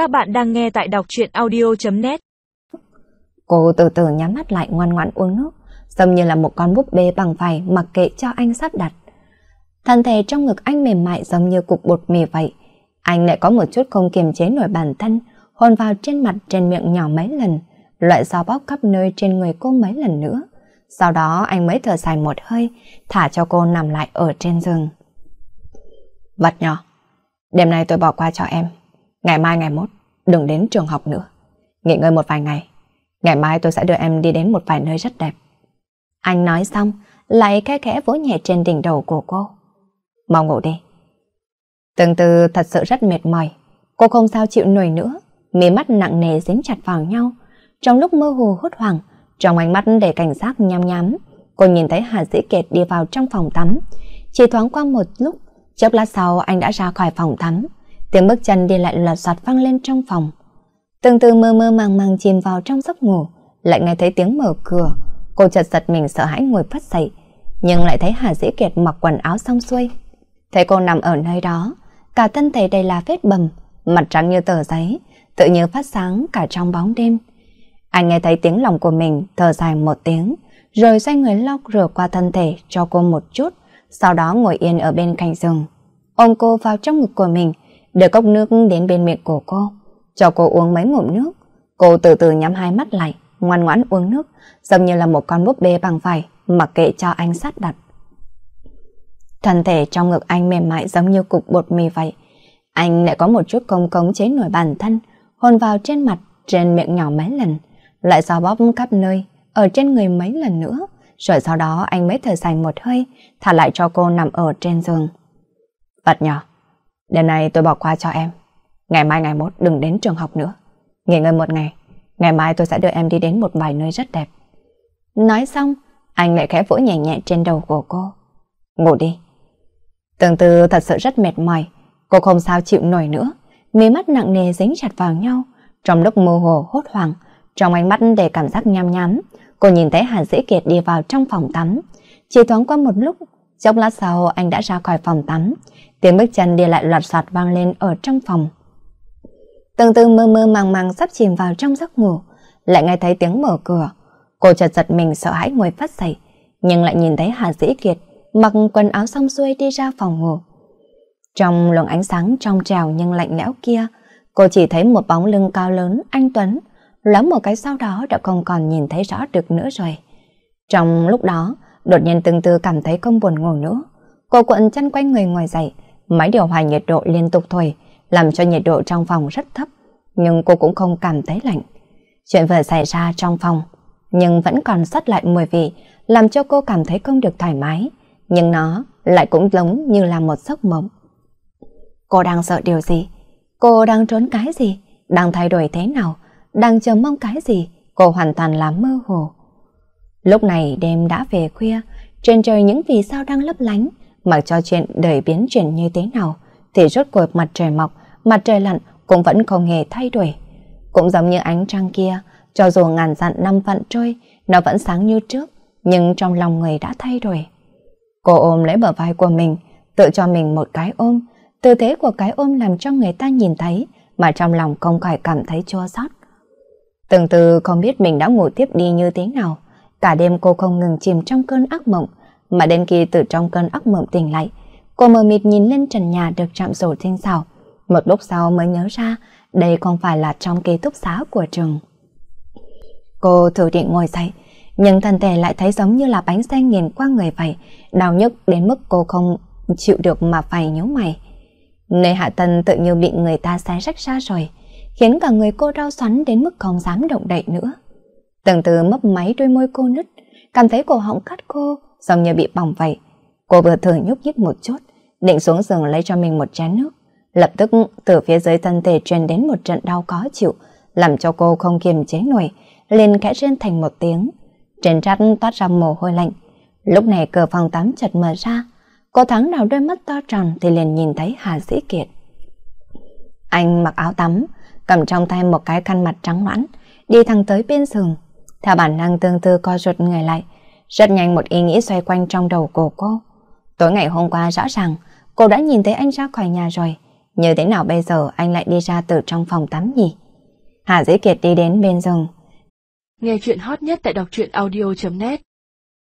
Các bạn đang nghe tại đọc truyện audio.net Cô từ từ nhắm mắt lại ngoan ngoãn uống nước, giống như là một con búp bê bằng vải mặc kệ cho anh sắp đặt. Thân thể trong ngực anh mềm mại giống như cục bột mì vậy. Anh lại có một chút không kiềm chế nổi bản thân, hôn vào trên mặt trên miệng nhỏ mấy lần, loại gió bóp khắp nơi trên người cô mấy lần nữa. Sau đó anh mới thở dài một hơi, thả cho cô nằm lại ở trên giường. Vật nhỏ, đêm nay tôi bỏ qua cho em. Ngày mai ngày mốt, đừng đến trường học nữa. Nghỉ ngơi một vài ngày. Ngày mai tôi sẽ đưa em đi đến một vài nơi rất đẹp. Anh nói xong, lại khẽ khẽ vỗ nhẹ trên đỉnh đầu của cô. Mau ngủ đi. Từng từ thật sự rất mệt mỏi. Cô không sao chịu nổi nữa. Mí mắt nặng nề dính chặt vào nhau. Trong lúc mơ hồ hốt hoảng, trong ánh mắt để cảnh giác nhắm nhắm, cô nhìn thấy Hà Dĩ Kiệt đi vào trong phòng tắm. Chỉ thoáng qua một lúc, chốc lát sau anh đã ra khỏi phòng tắm. Tiếng bước chân đi lại loạt soạt vang lên trong phòng. Từng từ mơ mơ màng màng chìm vào trong giấc ngủ, lại nghe thấy tiếng mở cửa. Cô chợt giật mình sợ hãi ngồi phát dậy, nhưng lại thấy Hà Dĩ Kiệt mặc quần áo xong xuôi. Thấy cô nằm ở nơi đó, cả thân thể đầy là vết bầm, mặt trắng như tờ giấy, tự như phát sáng cả trong bóng đêm. Anh nghe thấy tiếng lòng của mình thở dài một tiếng, rồi xoay người lóc rửa qua thân thể cho cô một chút, sau đó ngồi yên ở bên cạnh giường. Ôm cô vào trong ngực của mình, đưa cốc nước đến bên miệng của cô, cho cô uống mấy ngụm nước. Cô từ từ nhắm hai mắt lại, ngoan ngoãn uống nước, giống như là một con búp bê bằng vải, mặc kệ cho anh sát đặt. Thân thể trong ngực anh mềm mại giống như cục bột mì vậy. Anh lại có một chút công cống chế nổi bản thân, hôn vào trên mặt, trên miệng nhỏ mấy lần, lại xò bóp khắp nơi, ở trên người mấy lần nữa, rồi sau đó anh mới thở dài một hơi, thả lại cho cô nằm ở trên giường. Vật nhỏ, đêm nay tôi bỏ qua cho em. Ngày mai ngày mốt đừng đến trường học nữa. Nghỉ ngơi một ngày, ngày mai tôi sẽ đưa em đi đến một vài nơi rất đẹp. Nói xong, anh lại khẽ vỗ nhẹ nhẹ trên đầu của cô. Ngủ đi. Tương tư thật sự rất mệt mỏi, cô không sao chịu nổi nữa, mí mắt nặng nề dính chặt vào nhau, trong lúc mơ hồ hốt hoảng, trong ánh mắt để cảm giác nham nhám, cô nhìn thấy Hàn Dĩ Kiệt đi vào trong phòng tắm. Chỉ thoáng qua một lúc, chốc lát sau anh đã ra khỏi phòng tắm, tiếng bước chân đi lại loạt soạt vang lên ở trong phòng. Từng từ mơ mơ màng màng sắp chìm vào trong giấc ngủ, lại nghe thấy tiếng mở cửa. Cô chợt giật mình sợ hãi ngồi phát dậy, nhưng lại nhìn thấy Hà Dĩ Kiệt mặc quần áo xong xuôi đi ra phòng ngủ. Trong luồng ánh sáng trong trèo nhưng lạnh lẽo kia, cô chỉ thấy một bóng lưng cao lớn, anh Tuấn, lắm một cái sau đó đã không còn nhìn thấy rõ được nữa rồi. Trong lúc đó, đột nhiên từng từ cảm thấy không buồn ngủ nữa. Cô cuộn chân quanh người ngoài dậy, máy điều hòa nhiệt độ liên tục thổi, làm cho nhiệt độ trong phòng rất thấp, nhưng cô cũng không cảm thấy lạnh. Chuyện vừa xảy ra trong phòng, nhưng vẫn còn sót lại mùi vị, làm cho cô cảm thấy không được thoải mái, nhưng nó lại cũng giống như là một giấc mộng. Cô đang sợ điều gì? Cô đang trốn cái gì? Đang thay đổi thế nào? Đang chờ mong cái gì? Cô hoàn toàn là mơ hồ. Lúc này đêm đã về khuya, trên trời những vì sao đang lấp lánh, mặc cho chuyện đời biến chuyển như thế nào, thì rốt cuộc mặt trời mọc, mặt trời lặn cũng vẫn không hề thay đổi. Cũng giống như ánh trăng kia, cho dù ngàn dặn năm vạn trôi, nó vẫn sáng như trước, nhưng trong lòng người đã thay đổi. Cô ôm lấy bờ vai của mình, tự cho mình một cái ôm, tư thế của cái ôm làm cho người ta nhìn thấy, mà trong lòng không khỏi cảm thấy chua xót. Từng từ không biết mình đã ngủ tiếp đi như thế nào, cả đêm cô không ngừng chìm trong cơn ác mộng, mà đến khi từ trong cơn ác mộng tỉnh lại, cô mờ mịt nhìn lên trần nhà được chạm sổ tinh xảo, một lúc sau mới nhớ ra đây không phải là trong ký túc xá của trường. Cô thử định ngồi dậy, nhưng thân thể lại thấy giống như là bánh xe nghiền qua người vậy, đau nhức đến mức cô không chịu được mà phải nhíu mày. Nơi hạ thân tự như bị người ta xé rách ra rồi, khiến cả người cô đau xoắn đến mức không dám động đậy nữa. Từng từ mấp máy đôi môi cô nứt, cảm thấy cổ họng cắt cô, giống như bị bỏng vậy. Cô vừa thử nhúc nhích một chút, định xuống giường lấy cho mình một chén nước. Lập tức từ phía dưới thân thể truyền đến một trận đau khó chịu, làm cho cô không kiềm chế nổi, liền khẽ rên thành một tiếng. Trên trát toát ra mồ hôi lạnh. Lúc này cửa phòng tắm chợt mở ra, cô thắng nào đôi mắt to tròn thì liền nhìn thấy Hà Dĩ Kiệt. Anh mặc áo tắm, cầm trong tay một cái khăn mặt trắng nõn, đi thẳng tới bên giường. Theo bản năng tương tư co ruột người lại, rất nhanh một ý nghĩ xoay quanh trong đầu của cô. Tối ngày hôm qua rõ ràng, cô đã nhìn thấy anh ra khỏi nhà rồi, Như thế nào bây giờ anh lại đi ra từ trong phòng tắm nhỉ? Hà Dĩ Kiệt đi đến bên giường. Nghe chuyện hot nhất tại đọc truyện audio.net